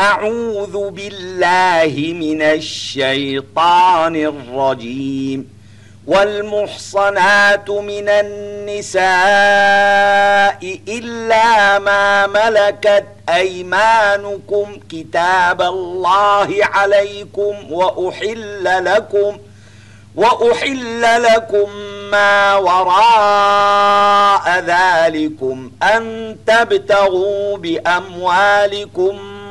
أعوذ بالله من الشيطان الرجيم والمحصنات من النساء إلا ما ملكت أيمانكم كتاب الله عليكم وأحل لكم وأحل لكم ما وراء ذلكم أن تبتغوا بأموالكم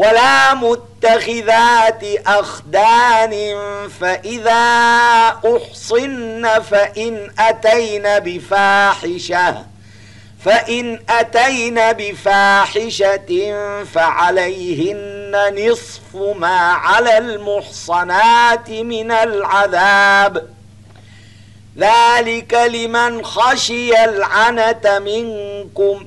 ولا متخذات أخدان فإذا أحصن فإن أتين بفاحشة فإن أتين بفاحشة فعليهن نصف ما على المحصنات من العذاب. ذلك لمن خشي العنة منكم.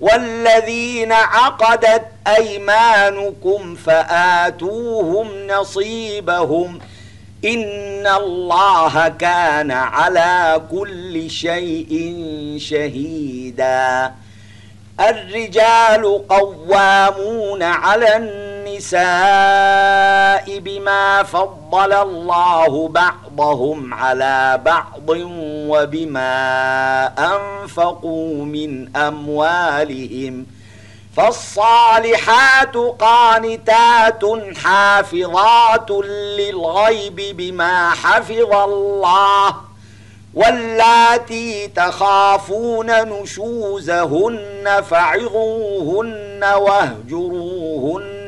والذين عقدت أيمانكم فآتوهم نصيبهم إن الله كان على كل شيء شهيدا الرجال قوامون على النساء بما فضل الله بعضهم على بعض وبما أنفقوا من أموالهم ۖ فالصالحات قانتات حافظات للغيب بما حفظ الله واللاتي تخافون نشوزهن فعظوهن واهجروهن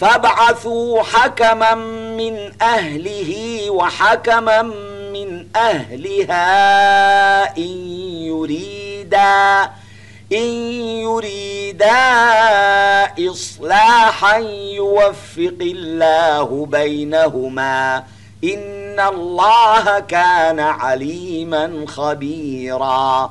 فابعثوا حكما من أهله وحكما من أهلها إن يريدا إن يريدا إصلاحا يوفق الله بينهما. إن الله كان عليما خبيرا.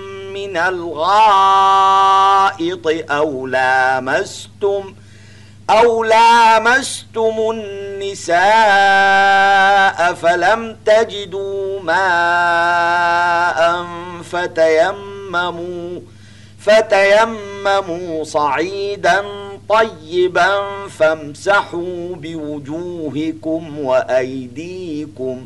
من الغائط أو لامستم أو لامستم النساء فلم تجدوا ماء فتيمموا فتيمموا صعيدا طيبا فامسحوا بوجوهكم وأيديكم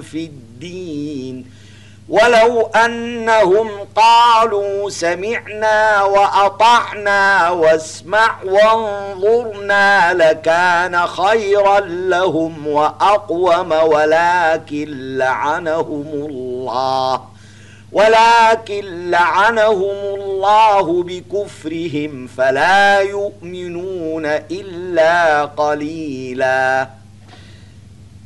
في الدين. ولو أنهم قالوا سمعنا وأطعنا واسمع وانظرنا لكان خيرا لهم وأقوم ولكن لعنهم الله. ولكن لعنهم الله بكفرهم فلا يؤمنون إلا قليلاً.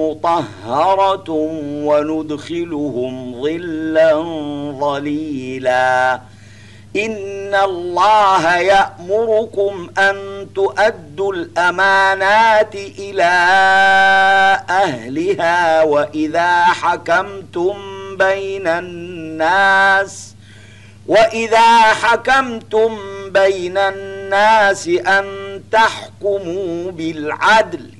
مطهرة وندخلهم ظلا ظليلا. إن الله يأمركم أن تؤدوا الأمانات إلى أهلها وإذا حكمتم بين الناس وإذا حكمتم بين الناس أن تحكموا بالعدل.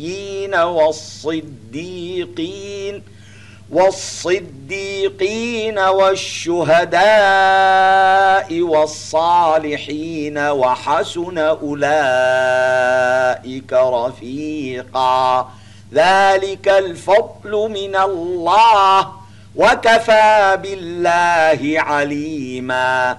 النبيين والصديقين والصديقين والشهداء والصالحين وحسن أولئك رفيقاً. ذلك الفضل من الله وكفى بالله عليما.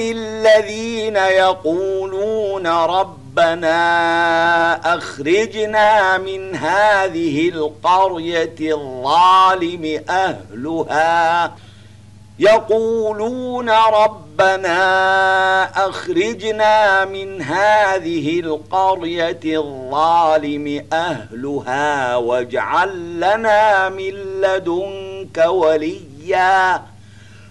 الذين يقولون ربنا أخرجنا من هذه القرية الظالم أهلها. يقولون ربنا أخرجنا من هذه القرية الظالم أهلها واجعل لنا من لدنك وليا.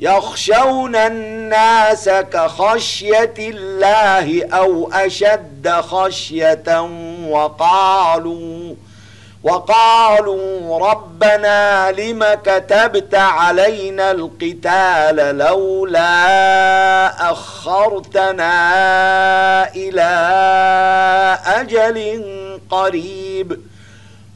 يخشون الناس كخشية الله أو أشد خشية وقالوا وقالوا ربنا لم كتبت علينا القتال لولا أخرتنا إلى أجل قريب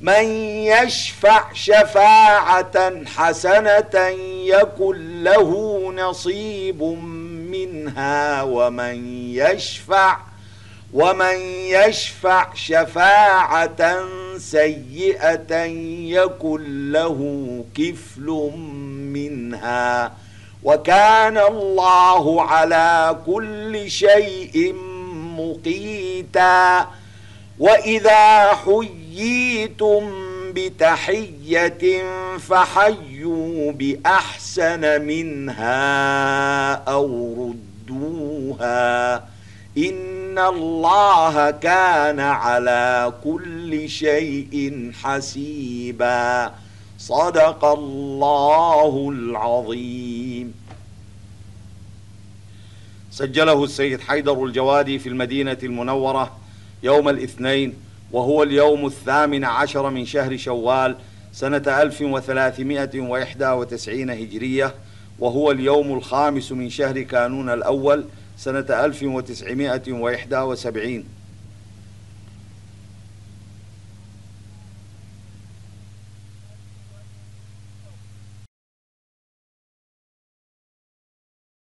من يشفع شفاعة حسنة يكن له نصيب منها. ومن يشفع ومن يشفع شفاعة سيئة يكن له كفل منها. وكان الله على كل شيء مقيتا. وإذا حييتم بتحية فحيوا بأحسن منها أو ردوها إن الله كان على كل شيء حسيباً صدق الله العظيم. سجله السيد حيدر الجوادي في المدينة المنورة يوم الاثنين وهو اليوم الثامن عشر من شهر شوال سنة 1391 هجرية وهو اليوم الخامس من شهر كانون الأول سنة 1971